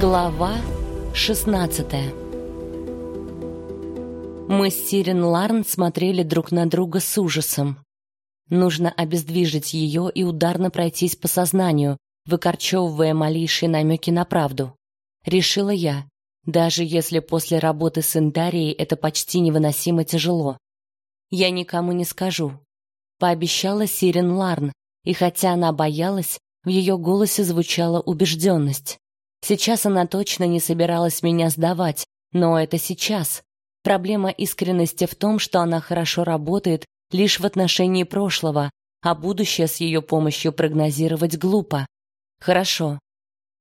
Глава 16 Мы с Сирен Ларн смотрели друг на друга с ужасом. Нужно обездвижить ее и ударно пройтись по сознанию, выкорчевывая малейшие намеки на правду. Решила я, даже если после работы с Индарией это почти невыносимо тяжело. Я никому не скажу. Пообещала Сирен Ларн, и хотя она боялась, в ее голосе звучала убежденность. Сейчас она точно не собиралась меня сдавать, но это сейчас. Проблема искренности в том, что она хорошо работает лишь в отношении прошлого, а будущее с ее помощью прогнозировать глупо. Хорошо.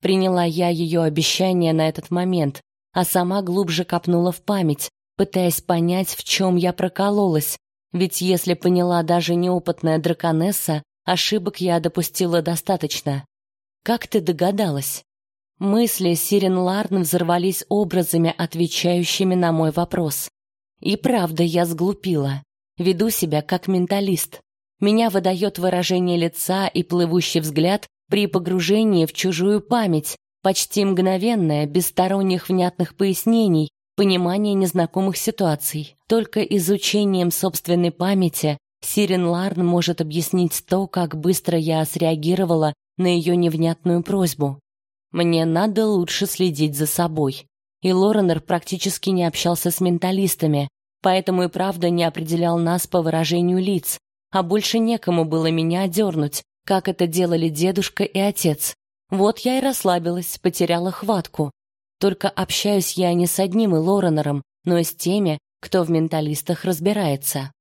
Приняла я ее обещание на этот момент, а сама глубже копнула в память, пытаясь понять, в чем я прокололась. Ведь если поняла даже неопытная драконесса, ошибок я допустила достаточно. Как ты догадалась? Мысли Сирен Ларн взорвались образами, отвечающими на мой вопрос. И правда, я сглупила. Веду себя как менталист. Меня выдает выражение лица и плывущий взгляд при погружении в чужую память, почти мгновенное, без сторонних внятных пояснений, понимание незнакомых ситуаций. Только изучением собственной памяти Сирен Ларн может объяснить то, как быстро я среагировала на ее невнятную просьбу. Мне надо лучше следить за собой. И Лоренер практически не общался с менталистами, поэтому и правда не определял нас по выражению лиц, а больше некому было меня дернуть, как это делали дедушка и отец. Вот я и расслабилась, потеряла хватку. Только общаюсь я не с одним и Лоренером, но и с теми, кто в менталистах разбирается.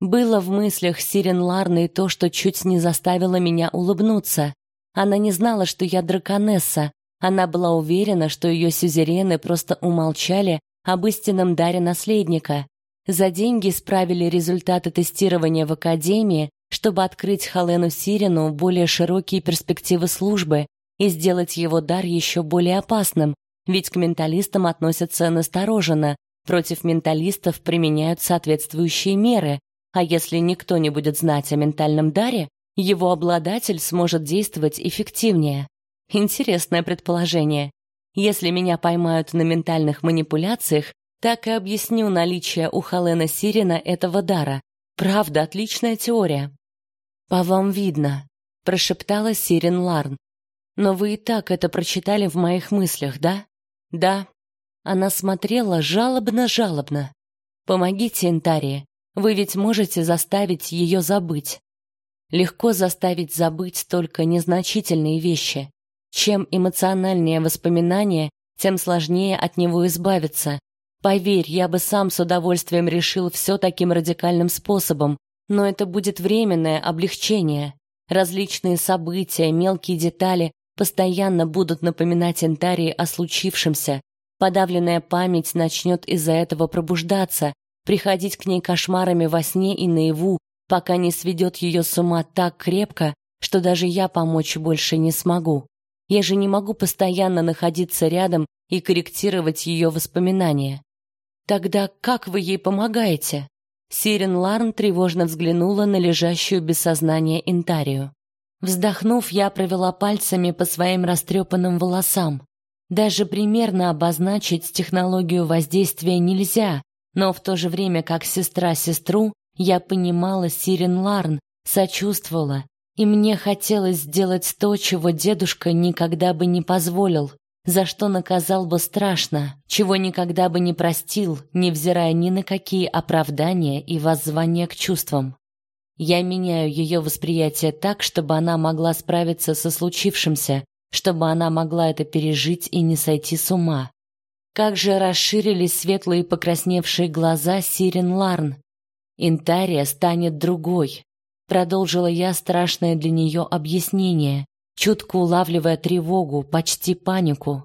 Было в мыслях Сирен Ларны то, что чуть не заставило меня улыбнуться. Она не знала, что я драконесса. Она была уверена, что ее сюзерены просто умолчали об истинном даре наследника. За деньги справили результаты тестирования в академии, чтобы открыть Халену Сирину более широкие перспективы службы и сделать его дар еще более опасным, ведь к менталистам относятся настороженно, против менталистов применяют соответствующие меры, а если никто не будет знать о ментальном даре, его обладатель сможет действовать эффективнее. Интересное предположение. Если меня поймают на ментальных манипуляциях, так и объясню наличие у Халена Сирина этого дара. Правда, отличная теория. По вам видно, прошептала Сирин Ларн. Но вы и так это прочитали в моих мыслях, да? Да. Она смотрела жалобно-жалобно. Помогите Интарии. Вы ведь можете заставить ее забыть. Легко заставить забыть только незначительные вещи. Чем эмоциональнее воспоминание, тем сложнее от него избавиться. Поверь, я бы сам с удовольствием решил все таким радикальным способом, но это будет временное облегчение. Различные события, мелкие детали постоянно будут напоминать Энтарии о случившемся. Подавленная память начнет из-за этого пробуждаться, приходить к ней кошмарами во сне и наяву, пока не сведет ее с ума так крепко, что даже я помочь больше не смогу. Я же не могу постоянно находиться рядом и корректировать ее воспоминания. Тогда как вы ей помогаете? Сирен Ларн тревожно взглянула на лежащую без сознания Интарию. Вздохнув, я провела пальцами по своим растрепанным волосам. Даже примерно обозначить технологию воздействия нельзя, но в то же время как сестра сестру я понимала Сирен Ларн, сочувствовала, и мне хотелось сделать то, чего дедушка никогда бы не позволил, за что наказал бы страшно, чего никогда бы не простил, невзирая ни на какие оправдания и воззвания к чувствам. Я меняю ее восприятие так, чтобы она могла справиться со случившимся, чтобы она могла это пережить и не сойти с ума. Как же расширились светлые покрасневшие глаза Сирен Ларн, Интария станет другой. Продолжила я страшное для нее объяснение, чутко улавливая тревогу, почти панику.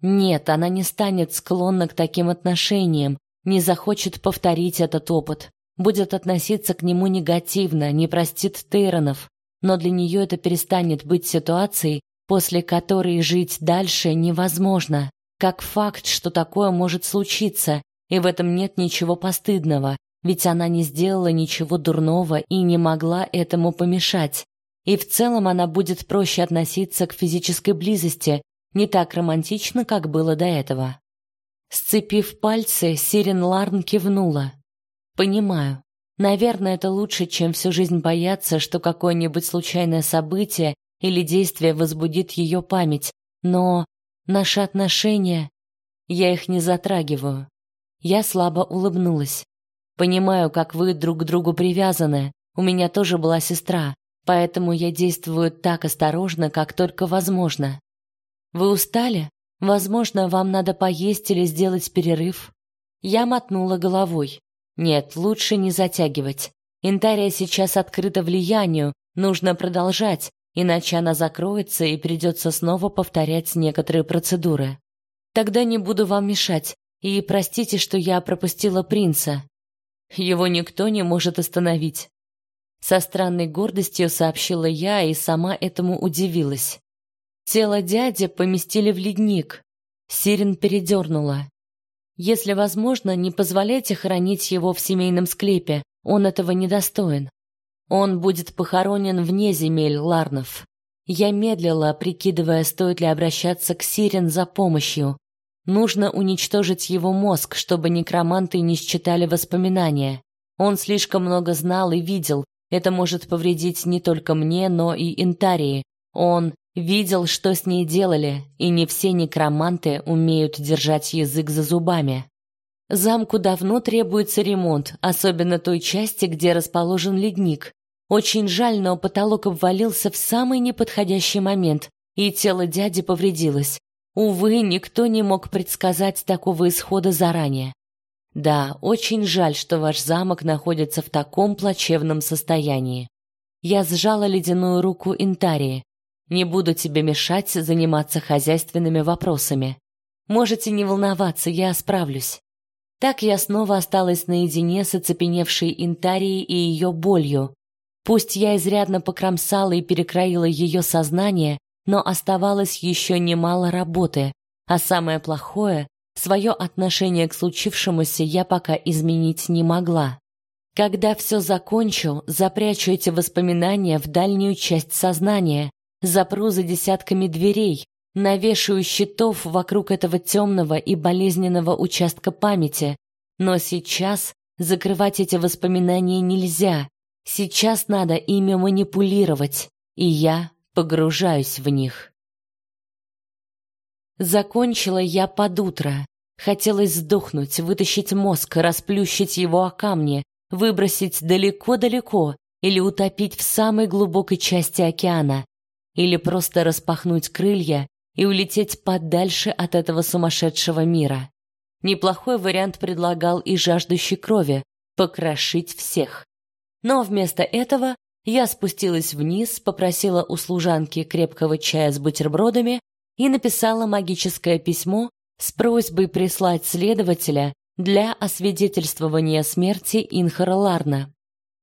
Нет, она не станет склонна к таким отношениям, не захочет повторить этот опыт, будет относиться к нему негативно, не простит Тейронов, но для нее это перестанет быть ситуацией, после которой жить дальше невозможно. Как факт, что такое может случиться, и в этом нет ничего постыдного, ведь она не сделала ничего дурного и не могла этому помешать. И в целом она будет проще относиться к физической близости, не так романтично, как было до этого. Сцепив пальцы, Сирен Ларн кивнула. Понимаю. Наверное, это лучше, чем всю жизнь бояться, что какое-нибудь случайное событие или действие возбудит ее память. Но наши отношения, я их не затрагиваю. Я слабо улыбнулась. Понимаю, как вы друг к другу привязаны. У меня тоже была сестра, поэтому я действую так осторожно, как только возможно. Вы устали? Возможно, вам надо поесть или сделать перерыв. Я мотнула головой. Нет, лучше не затягивать. Интария сейчас открыта влиянию, нужно продолжать, иначе она закроется и придется снова повторять некоторые процедуры. Тогда не буду вам мешать. И простите, что я пропустила принца. Его никто не может остановить. Со странной гордостью сообщила я и сама этому удивилась. Тело дяди поместили в ледник. Сирен передернула. Если возможно, не позволяйте хоронить его в семейном склепе. Он этого недостоин. Он будет похоронен вне земель Ларнов. Я медлила, прикидывая, стоит ли обращаться к Сирен за помощью. Нужно уничтожить его мозг, чтобы некроманты не считали воспоминания. Он слишком много знал и видел. Это может повредить не только мне, но и Интарии. Он Видел, что с ней делали, и не все некроманты умеют держать язык за зубами. Замку давно требуется ремонт, особенно той части, где расположен ледник. Очень жаль, но потолок обвалился в самый неподходящий момент, и тело дяди повредилось. Увы, никто не мог предсказать такого исхода заранее. Да, очень жаль, что ваш замок находится в таком плачевном состоянии. Я сжала ледяную руку Интарии. Не буду тебе мешать заниматься хозяйственными вопросами. Можете не волноваться, я справлюсь. Так я снова осталась наедине с оцепеневшей Интарией и ее болью. Пусть я изрядно покромсала и перекроила ее сознание, но оставалось еще немало работы, а самое плохое свое отношение к случившемуся я пока изменить не могла. Когда все закончу, запрячу эти воспоминания в дальнюю часть сознания, запру за десятками дверей, навешаю щитов вокруг этого темного и болезненного участка памяти. Но сейчас закрывать эти воспоминания нельзя. Сейчас надо ими манипулировать, и я погружаюсь в них. Закончила я под утро. Хотелось сдохнуть, вытащить мозг, расплющить его о камни, выбросить далеко-далеко или утопить в самой глубокой части океана, или просто распахнуть крылья и улететь подальше от этого сумасшедшего мира. Неплохой вариант предлагал и жаждущий крови покрошить всех. Но вместо этого я спустилась вниз, попросила у служанки крепкого чая с бутербродами и написала магическое письмо с просьбой прислать следователя для освидетельствования смерти Инхара Ларна.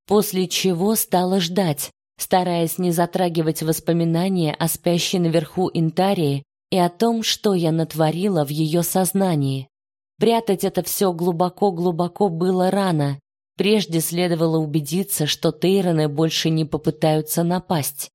После чего стала ждать, стараясь не затрагивать воспоминания о спящей наверху Интарии и о том, что я натворила в ее сознании. Прятать это все глубоко-глубоко было рано. Прежде следовало убедиться, что Тейроны больше не попытаются напасть.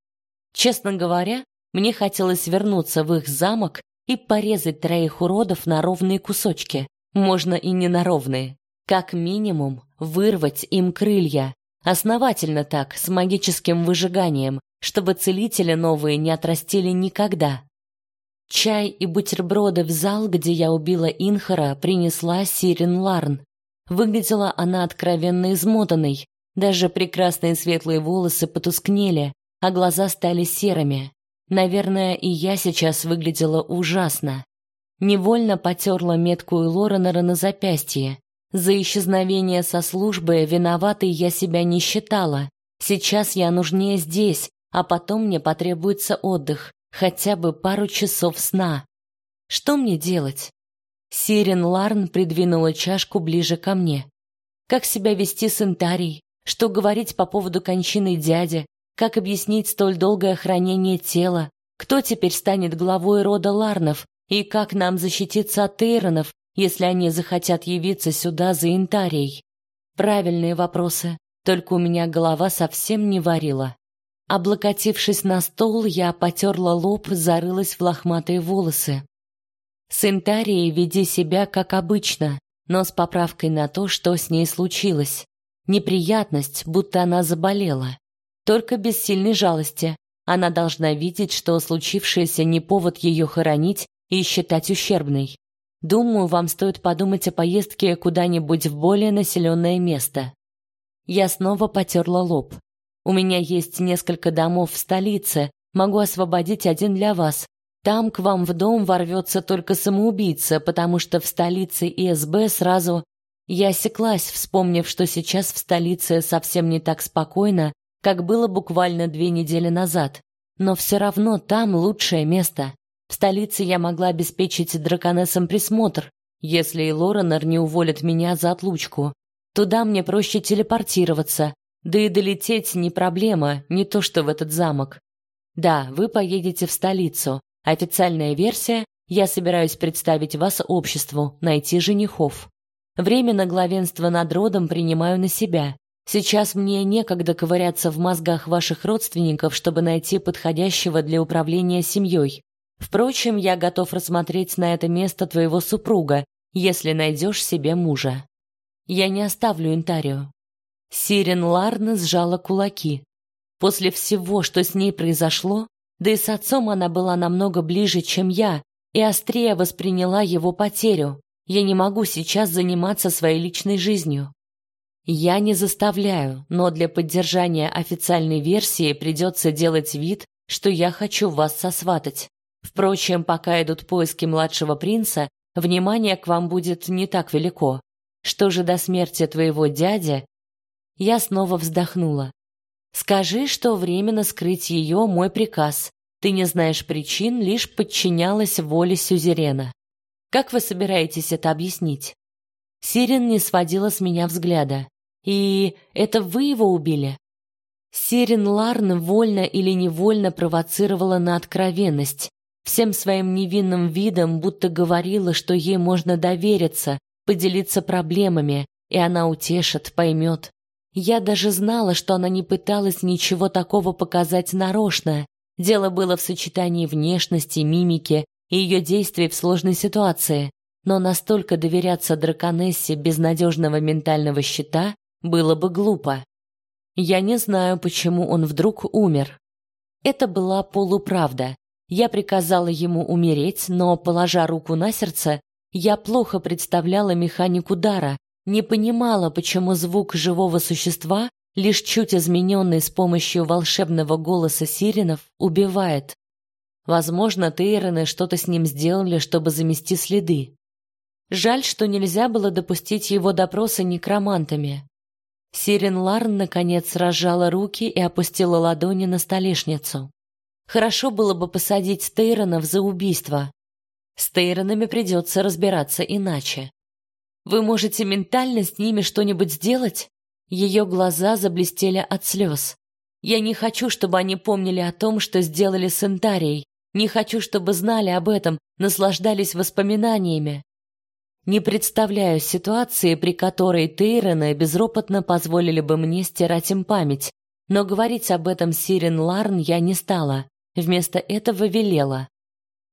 Честно говоря, мне хотелось вернуться в их замок и порезать троих уродов на ровные кусочки. Можно и не на ровные. Как минимум, вырвать им крылья. Основательно так, с магическим выжиганием, чтобы целители новые не отрастили никогда. Чай и бутерброды в зал, где я убила Инхара, принесла Сирин Ларн. Выглядела она откровенно измотанной. Даже прекрасные светлые волосы потускнели, а глаза стали серыми. Наверное, и я сейчас выглядела ужасно. Невольно потерла метку Лоренера на запястье. За исчезновение со службы виноватой я себя не считала. Сейчас я нужнее здесь, а потом мне потребуется отдых, хотя бы пару часов сна. Что мне делать? Сирен Ларн придвинула чашку ближе ко мне. Как себя вести с Интарией? Что говорить по поводу кончины дяди? Как объяснить столь долгое хранение тела? Кто теперь станет главой рода Ларнов? И как нам защититься от Тейронов, если они захотят явиться сюда за Интарией? Правильные вопросы, только у меня голова совсем не варила. Облокотившись на стол, я потерла лоб, зарылась в лохматые волосы. С Интарией веди себя как обычно, но с поправкой на то, что с ней случилось. Неприятность, будто она заболела. Только без сильной жалости. Она должна видеть, что случившееся не повод ее хоронить и считать ущербной. Думаю, вам стоит подумать о поездке куда-нибудь в более населенное место. Я снова потерла лоб. У меня есть несколько домов в столице, могу освободить один для вас. Там к вам в дом ворвется только самоубийца, потому что в столице ИСБ сразу... Я осеклась, вспомнив, что сейчас в столице совсем не так спокойно, как было буквально две недели назад. Но все равно там лучшее место. В столице я могла обеспечить драконессам присмотр, если и Лоренор не уволит меня за отлучку. Туда мне проще телепортироваться, да и долететь не проблема, не то что в этот замок. Да, вы поедете в столицу. Официальная версия я собираюсь представить вас обществу, найти женихов. Время на главенство над родом принимаю на себя. Сейчас мне некогда ковыряться в мозгах ваших родственников, чтобы найти подходящего для управления семьей. Впрочем, я готов рассмотреть на это место твоего супруга, если найдешь себе мужа. Я не оставлю Интарию. Сирен Ларна сжала кулаки. После всего, что с ней произошло, да и с отцом она была намного ближе, чем я, и острее восприняла его потерю. Я не могу сейчас заниматься своей личной жизнью. Я не заставляю, но для поддержания официальной версии придется делать вид, что я хочу вас сосватать. Впрочем, пока идут поиски младшего принца, внимание к вам будет не так велико. Что же до смерти твоего дяди, я снова вздохнула. Скажи, что временно скрыть ее мой приказ. Ты не знаешь причин, лишь подчинялась воле сюзерена. Как вы собираетесь это объяснить? Сирен не сводила с меня взгляда. И это вы его убили? Сирен Ларн вольно или невольно провоцировала на откровенность, всем своим невинным видом будто говорила, что ей можно довериться, поделиться проблемами, и она утешит, поймет. Я даже знала, что она не пыталась ничего такого показать нарочно. Дело было в сочетании внешности, мимики и ее действий в сложной ситуации. Но настолько доверяться драконессе без надежного ментального щита было бы глупо. Я не знаю, почему он вдруг умер. Это была полуправда. Я приказала ему умереть, но, положа руку на сердце, я плохо представляла механику дара, не понимала, почему звук живого существа, лишь чуть измененный с помощью волшебного голоса сиренов, убивает. Возможно, Тейроны что-то с ним сделали, чтобы замести следы. Жаль, что нельзя было допустить его допроса некромантами. Сирен Ларн наконец разжала руки и опустила ладони на столешницу. Хорошо было бы посадить Тейронов за убийство. С Тейронами придется разбираться иначе. Вы можете ментально с ними что-нибудь сделать? Ее глаза заблестели от слез. Я не хочу, чтобы они помнили о том, что сделали с Интарией. Не хочу, чтобы знали об этом, наслаждались воспоминаниями. Не представляю ситуации, при которой Тейрена безропотно позволили бы мне стирать им память, но говорить об этом Сирен Ларн я не стала. Вместо этого велела: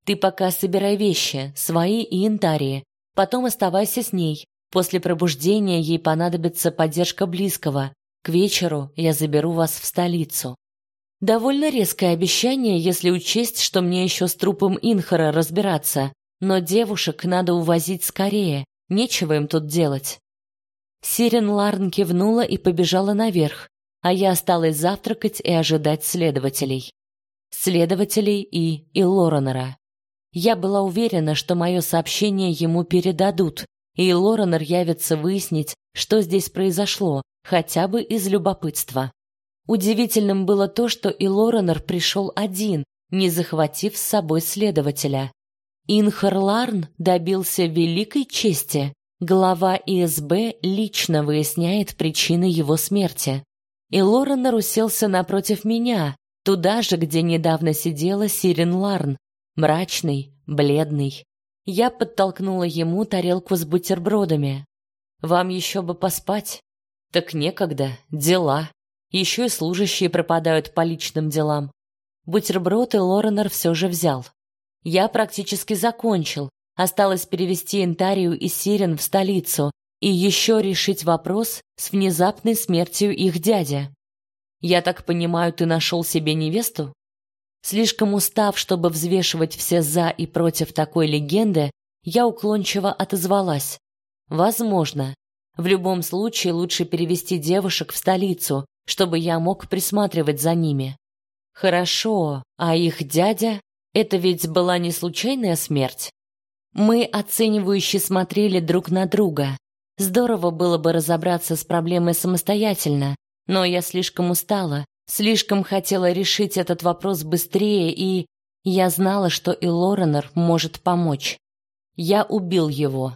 "Ты пока собирай вещи, свои и Интарии, Потом оставайся с ней. После пробуждения ей понадобится поддержка близкого. К вечеру я заберу вас в столицу. Довольно резкое обещание, если учесть, что мне еще с трупом Инхара разбираться. Но девушек надо увозить скорее. Нечего им тут делать. Сирен Ларн кивнула и побежала наверх, а я осталась завтракать и ожидать следователей. Следователей и и Лоренера. Я была уверена, что мое сообщение ему передадут, и Лоренор явится выяснить, что здесь произошло, хотя бы из любопытства. Удивительным было то, что и Лоренор пришел один, не захватив с собой следователя. Инхар Ларн добился великой чести. Глава ИСБ лично выясняет причины его смерти. И Лоренор уселся напротив меня, туда же, где недавно сидела Сирен Ларн, мрачный, бледный. Я подтолкнула ему тарелку с бутербродами. Вам еще бы поспать? Так некогда, дела. Еще и служащие пропадают по личным делам. Бутерброд и Лоренор все же взял. Я практически закончил. Осталось перевести Интарию и Сирен в столицу и еще решить вопрос с внезапной смертью их дяди. Я так понимаю, ты нашел себе невесту? Слишком устав, чтобы взвешивать все за и против такой легенды, я уклончиво отозвалась. Возможно. В любом случае лучше перевести девушек в столицу, чтобы я мог присматривать за ними. Хорошо, а их дядя? Это ведь была не случайная смерть? Мы оценивающе смотрели друг на друга. Здорово было бы разобраться с проблемой самостоятельно, но я слишком устала, слишком хотела решить этот вопрос быстрее, и я знала, что и Лоренор может помочь. Я убил его.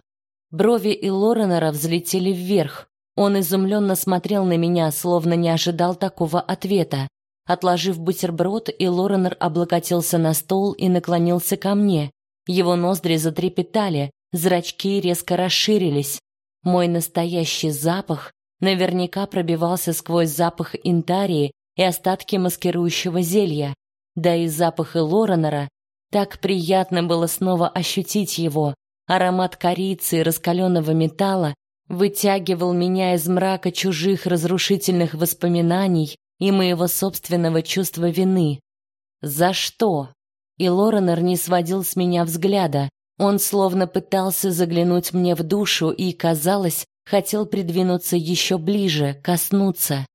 Брови и Лоренора взлетели вверх. Он изумленно смотрел на меня, словно не ожидал такого ответа. Отложив бутерброд, и Лоренор облокотился на стол и наклонился ко мне. Его ноздри затрепетали, зрачки резко расширились. Мой настоящий запах наверняка пробивался сквозь запах интарии и остатки маскирующего зелья. Да и запах Лоренора так приятно было снова ощутить его. Аромат корицы и раскаленного металла вытягивал меня из мрака чужих разрушительных воспоминаний и моего собственного чувства вины. За что? И Лоренор не сводил с меня взгляда. Он словно пытался заглянуть мне в душу и, казалось, хотел придвинуться еще ближе, коснуться.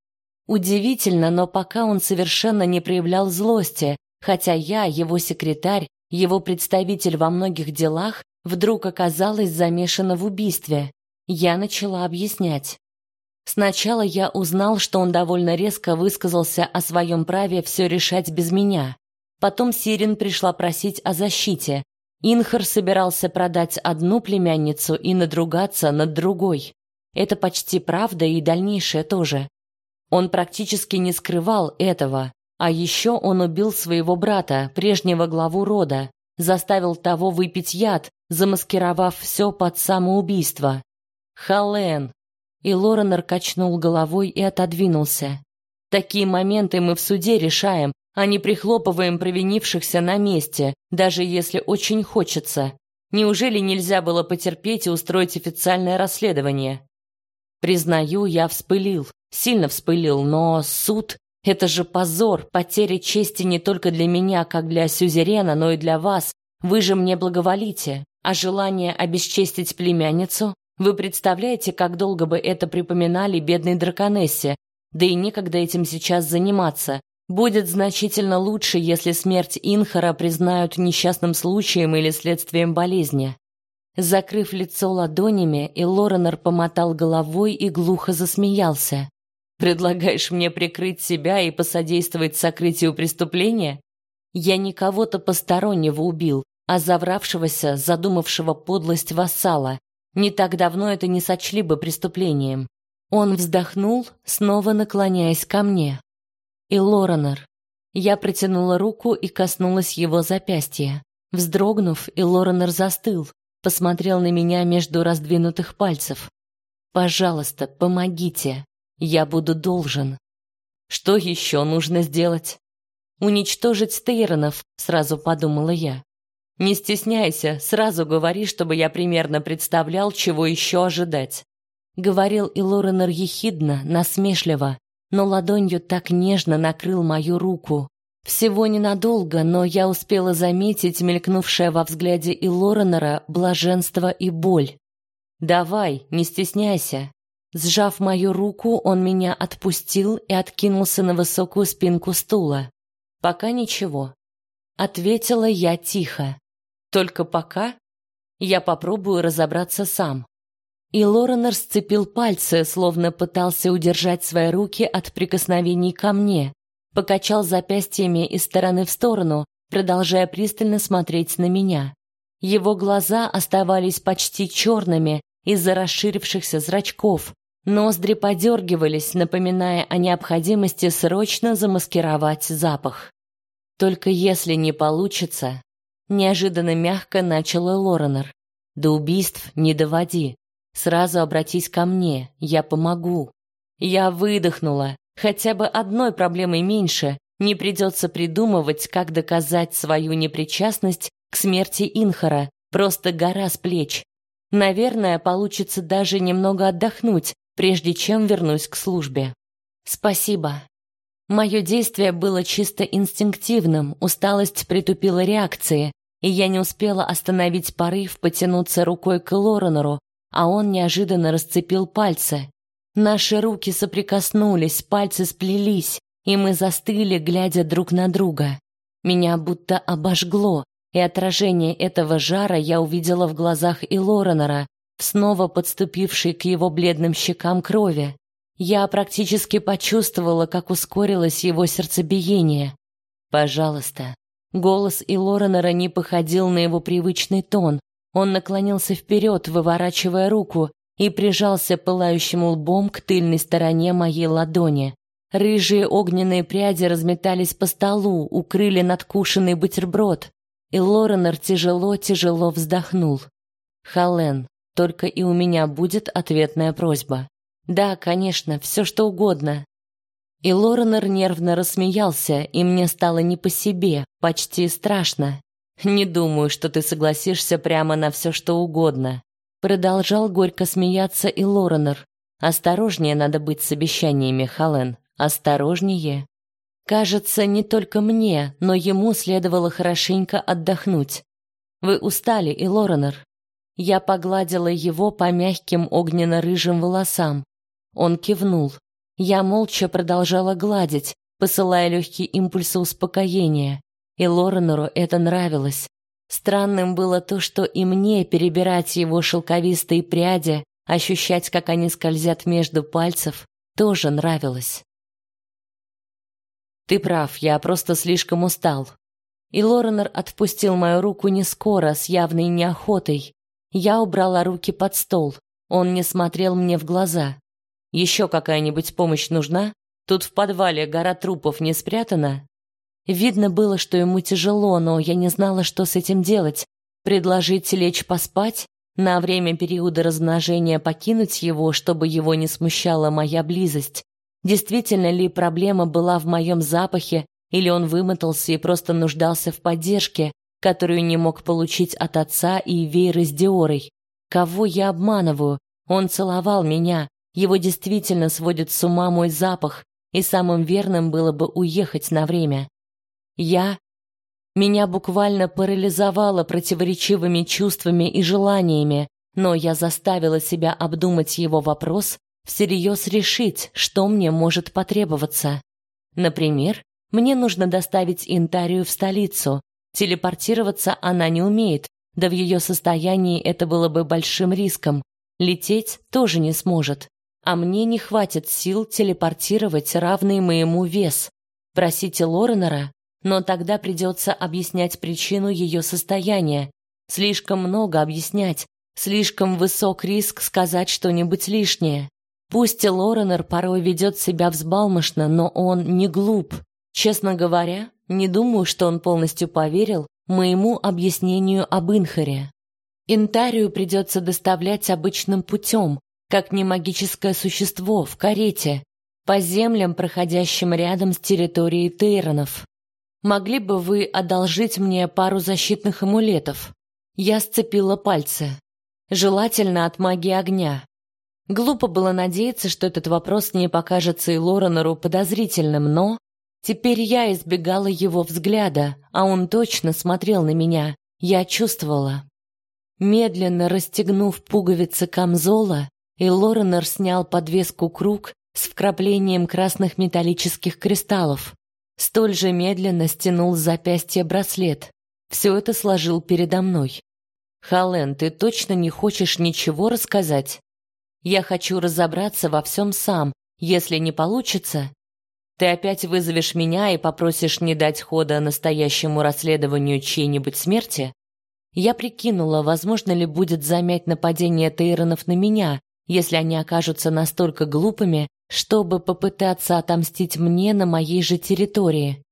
Удивительно, но пока он совершенно не проявлял злости, хотя я, его секретарь, его представитель во многих делах, вдруг оказалась замешана в убийстве. Я начала объяснять. Сначала я узнал, что он довольно резко высказался о своем праве все решать без меня. Потом Сирин пришла просить о защите. Инхар собирался продать одну племянницу и надругаться над другой. Это почти правда и дальнейшее тоже. Он практически не скрывал этого, а еще он убил своего брата, прежнего главу рода, заставил того выпить яд, замаскировав все под самоубийство. Хален. И Лоренор качнул головой и отодвинулся. Такие моменты мы в суде решаем, а не прихлопываем провинившихся на месте, даже если очень хочется. Неужели нельзя было потерпеть и устроить официальное расследование? Признаю, я вспылил, сильно вспылил, но суд — это же позор, потеря чести не только для меня, как для сюзерена, но и для вас. Вы же мне благоволите, а желание обесчестить племянницу? Вы представляете, как долго бы это припоминали бедной драконессе? Да и некогда этим сейчас заниматься. Будет значительно лучше, если смерть Инхара признают несчастным случаем или следствием болезни. Закрыв лицо ладонями, и Лоренор помотал головой и глухо засмеялся. Предлагаешь мне прикрыть себя и посодействовать сокрытию преступления? Я не кого-то постороннего убил, а завравшегося, задумавшего подлость вассала. Не так давно это не сочли бы преступлением. Он вздохнул, снова наклоняясь ко мне и Лоренор. Я протянула руку и коснулась его запястья. Вздрогнув, и Лоренор застыл, посмотрел на меня между раздвинутых пальцев. Пожалуйста, помогите. Я буду должен. Что еще нужно сделать? Уничтожить Стейронов, сразу подумала я. Не стесняйся, сразу говори, чтобы я примерно представлял, чего еще ожидать. Говорил и Лоренор ехидно, насмешливо, но ладонью так нежно накрыл мою руку. Всего ненадолго, но я успела заметить мелькнувшее во взгляде и Лоренера блаженство и боль. «Давай, не стесняйся». Сжав мою руку, он меня отпустил и откинулся на высокую спинку стула. «Пока ничего». Ответила я тихо. «Только пока я попробую разобраться сам». И Лоренор сцепил пальцы, словно пытался удержать свои руки от прикосновений ко мне, покачал запястьями из стороны в сторону, продолжая пристально смотреть на меня. Его глаза оставались почти черными из-за расширившихся зрачков, ноздри подергивались, напоминая о необходимости срочно замаскировать запах. Только если не получится, неожиданно мягко начал Лоренор. До убийств не доводи. Сразу обратись ко мне, я помогу. Я выдохнула, Хотя бы одной проблемой меньше, не придется придумывать, как доказать свою непричастность к смерти Инхара, просто гора с плеч. Наверное, получится даже немного отдохнуть, прежде чем вернусь к службе. Спасибо. Мое действие было чисто инстинктивным, усталость притупила реакции, и я не успела остановить порыв потянуться рукой к Лоренору, а он неожиданно расцепил пальцы. Наши руки соприкоснулись, пальцы сплелись, и мы застыли, глядя друг на друга. Меня будто обожгло, и отражение этого жара я увидела в глазах и Лоренора, снова подступившей к его бледным щекам крови. Я практически почувствовала, как ускорилось его сердцебиение. Пожалуйста. Голос и не походил на его привычный тон. Он наклонился вперед, выворачивая руку, и прижался пылающим лбом к тыльной стороне моей ладони. Рыжие огненные пряди разметались по столу, укрыли надкушенный бутерброд, и Лоренор тяжело-тяжело вздохнул. «Хален, только и у меня будет ответная просьба. Да, конечно, все что угодно». И Лоренор нервно рассмеялся, и мне стало не по себе, почти страшно. «Не думаю, что ты согласишься прямо на все что угодно», Продолжал горько смеяться и Лоренор. Осторожнее надо быть с обещаниями, Хален. Осторожнее. Кажется, не только мне, но ему следовало хорошенько отдохнуть. Вы устали, и Лоренор. Я погладила его по мягким огненно-рыжим волосам. Он кивнул. Я молча продолжала гладить, посылая легкие импульсы успокоения. И Лоренору это нравилось. Странным было то, что и мне перебирать его шелковистые пряди, ощущать, как они скользят между пальцев, тоже нравилось. Ты прав, я просто слишком устал. И Лоренор отпустил мою руку не скоро, с явной неохотой. Я убрала руки под стол. Он не смотрел мне в глаза. Еще какая-нибудь помощь нужна? Тут в подвале гора трупов не спрятана. Видно было, что ему тяжело, но я не знала, что с этим делать. Предложить лечь поспать, на время периода размножения покинуть его, чтобы его не смущала моя близость. Действительно ли проблема была в моем запахе, или он вымотался и просто нуждался в поддержке, которую не мог получить от отца и Вейры с Диорой? Кого я обманываю? Он целовал меня. Его действительно сводит с ума мой запах, и самым верным было бы уехать на время. Я меня буквально парализовало противоречивыми чувствами и желаниями, но я заставила себя обдумать его вопрос, всерьез решить, что мне может потребоваться. Например, мне нужно доставить Интарию в столицу. Телепортироваться она не умеет, да в ее состоянии это было бы большим риском. Лететь тоже не сможет. А мне не хватит сил телепортировать равный моему вес. Просите Лоренера но тогда придется объяснять причину ее состояния. Слишком много объяснять, слишком высок риск сказать что-нибудь лишнее. Пусть Лоренер порой ведет себя взбалмошно, но он не глуп. Честно говоря, не думаю, что он полностью поверил моему объяснению об Инхаре. Интарию придется доставлять обычным путем, как не магическое существо в карете, по землям, проходящим рядом с территорией Тейронов. Могли бы вы одолжить мне пару защитных амулетов? Я сцепила пальцы. Желательно от магии огня. Глупо было надеяться, что этот вопрос не покажется и Лоренору подозрительным, но теперь я избегала его взгляда, а он точно смотрел на меня. Я чувствовала. Медленно расстегнув пуговицы камзола, и Лоренор снял подвеску круг с вкраплением красных металлических кристаллов. Столь же медленно стянул с запястья браслет. Все это сложил передо мной. Хален, ты точно не хочешь ничего рассказать? Я хочу разобраться во всем сам. Если не получится, ты опять вызовешь меня и попросишь не дать хода настоящему расследованию чьей-нибудь смерти? Я прикинула, возможно ли будет замять нападение Тейронов на меня, если они окажутся настолько глупыми, чтобы попытаться отомстить мне на моей же территории.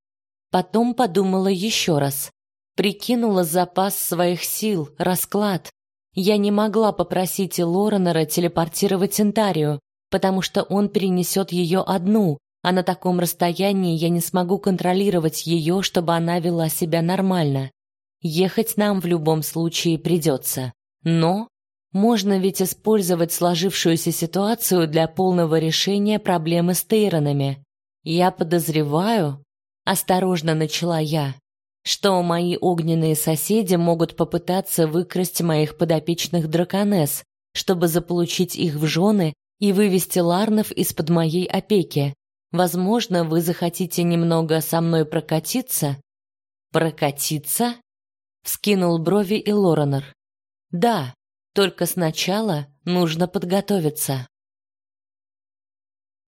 Потом подумала еще раз. Прикинула запас своих сил, расклад. Я не могла попросить Лоренера телепортировать Интарию, потому что он перенесет ее одну, а на таком расстоянии я не смогу контролировать ее, чтобы она вела себя нормально. Ехать нам в любом случае придется. Но можно ведь использовать сложившуюся ситуацию для полного решения проблемы с Тейронами. Я подозреваю, осторожно начала я, что мои огненные соседи могут попытаться выкрасть моих подопечных драконесс, чтобы заполучить их в жены и вывести ларнов из-под моей опеки. Возможно, вы захотите немного со мной прокатиться? Прокатиться? Вскинул брови и Лоренор. Да, только сначала нужно подготовиться.